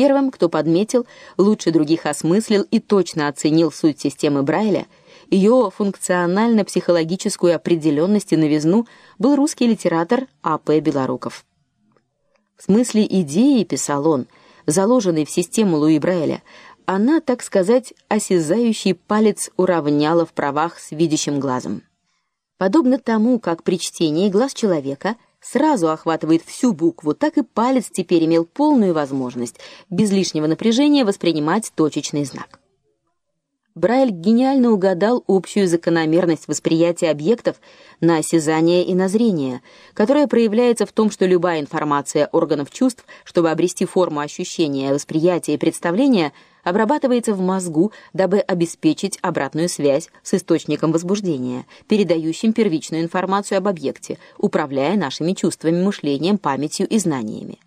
Первым, кто подметил, лучше других осмыслил и точно оценил суть системы Брайля, ее функционально-психологическую определенность и новизну, был русский литератор А.П. Белоруков. В смысле идеи, писал он, заложенной в систему Луи Брайля, она, так сказать, осязающий палец уравняла в правах с видящим глазом. Подобно тому, как при чтении глаз человека сразу охватывает всю букву, так и палец теперь имел полную возможность без лишнего напряжения воспринимать точечный знак. Брайль гениально угадал общую закономерность восприятия объектов на осязание и на зрение, которая проявляется в том, что любая информация органов чувств, чтобы обрести форму ощущения, восприятия и представления, обрабатывается в мозгу, дабы обеспечить обратную связь с источником возбуждения, передающим первичную информацию об объекте, управляя нашими чувствами, мышлением, памятью и знаниями.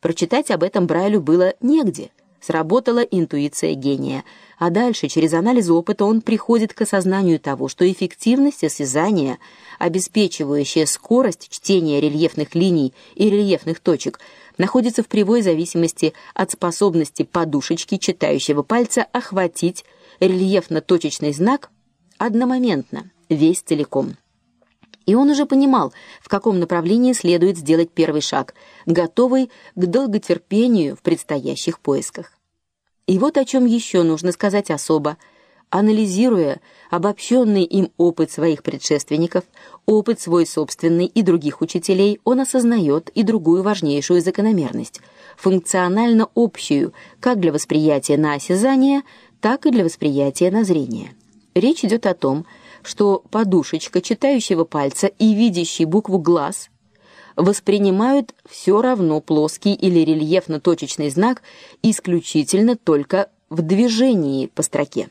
Прочитать об этом Брайлю было негде. Сработала интуиция гения, а дальше через анализ опыта он приходит к осознанию того, что эффективность осязания, обеспечивающая скорость чтения рельефных линий и рельефных точек, находится в прямой зависимости от способности подушечки читающего пальца охватить рельефно-точечный знак одномоментно, весь целиком. И он уже понимал, в каком направлении следует сделать первый шаг, готовый к долготерпению в предстоящих поисках. И вот о чем еще нужно сказать особо, анализируя обобщенный им опыт своих предшественников, опыт свой собственный и других учителей, он осознает и другую важнейшую закономерность, функционально общую, как для восприятия на осязание, так и для восприятия на зрение. Речь идет о том, что подушечка читающего пальца и видящий букву глаз воспринимают все равно плоский или рельефно-точечный знак исключительно только в движении по строке.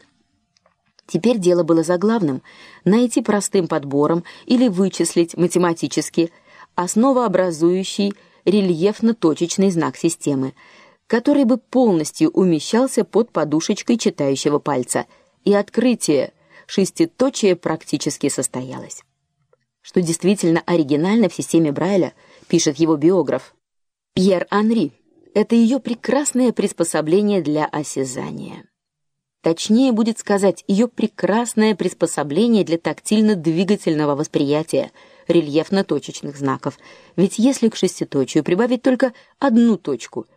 Теперь дело было за главным найти простым подбором или вычислить математически основообразующий рельефно-точечный знак системы, который бы полностью умещался под подушечкой читающего пальца, и открытие шеститочие практически состоялось что действительно оригинально в системе Брайля, пишет его биограф Пьер Анри. Это ее прекрасное приспособление для осязания. Точнее будет сказать, ее прекрасное приспособление для тактильно-двигательного восприятия рельефно-точечных знаков. Ведь если к шеститочию прибавить только одну точку,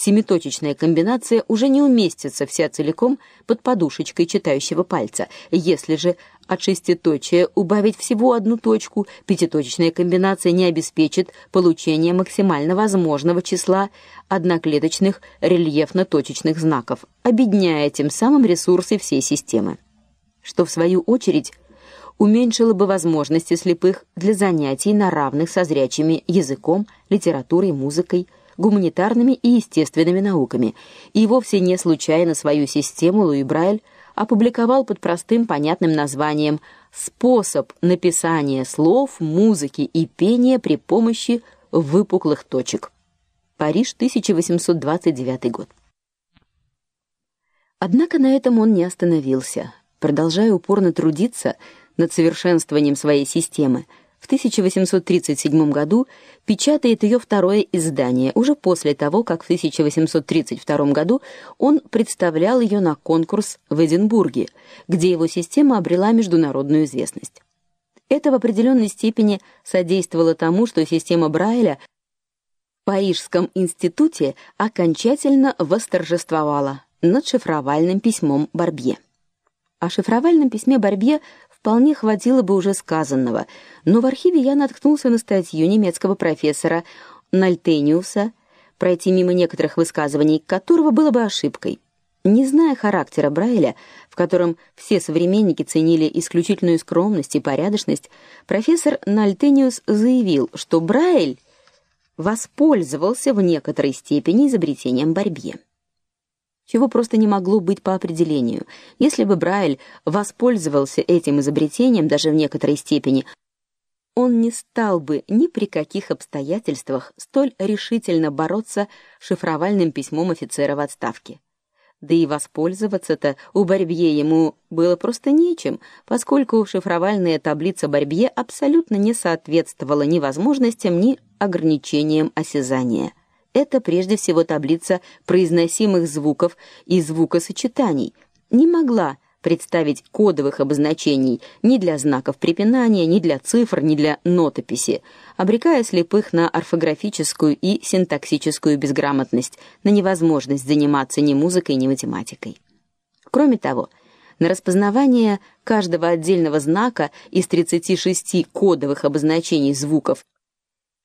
семиточечная комбинация уже не уместится вся целиком под подушечкой читающего пальца. Если же от шеститочия убавить всего одну точку, пятиточечная комбинация не обеспечит получение максимально возможного числа одноклеточных рельефно-точечных знаков, обедняя тем самым ресурсы всей системы. Что в свою очередь уменьшило бы возможности слепых для занятий на равных со зрячими языком, литературой, музыкой, гуманитарными и естественными науками, и вовсе не случайно свою систему Луи Брайль опубликовал под простым понятным названием «Способ написания слов, музыки и пения при помощи выпуклых точек». Париж, 1829 год. Однако на этом он не остановился, продолжая упорно трудиться над совершенствованием своей системы – 1837 году печатает ее второе издание, уже после того, как в 1832 году он представлял ее на конкурс в Эдинбурге, где его система обрела международную известность. Это в определенной степени содействовало тому, что система Брайля в Парижском институте окончательно восторжествовала над шифровальным письмом Барбье. О шифровальном письме Барбье вполне хватило бы уже сказанного, но в архиве я наткнулся на статью немецкого профессора Нальтениуса, пройти мимо некоторых высказываний которого было бы ошибкой. Не зная характера Брайля, в котором все современники ценили исключительную скромность и порядочность, профессор Нальтениус заявил, что Брайль воспользовался в некоторой степени изобретением Барбье чего просто не могло быть по определению. Если бы Брайль воспользовался этим изобретением даже в некоторой степени, он не стал бы ни при каких обстоятельствах столь решительно бороться шифровальным письмом офицера в отставке. Да и воспользоваться-то у Барбье ему было просто нечем, поскольку шифровальная таблица Барбье абсолютно не соответствовала ни возможностям, ни ограничениям осязания. Это прежде всего таблица произносимых звуков и звукосочетаний. Не могла представить кодовых обозначений ни для знаков препинания, ни для цифр, ни для нотописи, обрекая слепых на орфографическую и синтаксическую безграмотность, на невозможность заниматься ни музыкой, ни математикой. Кроме того, на распознавание каждого отдельного знака из 36 кодовых обозначений звуков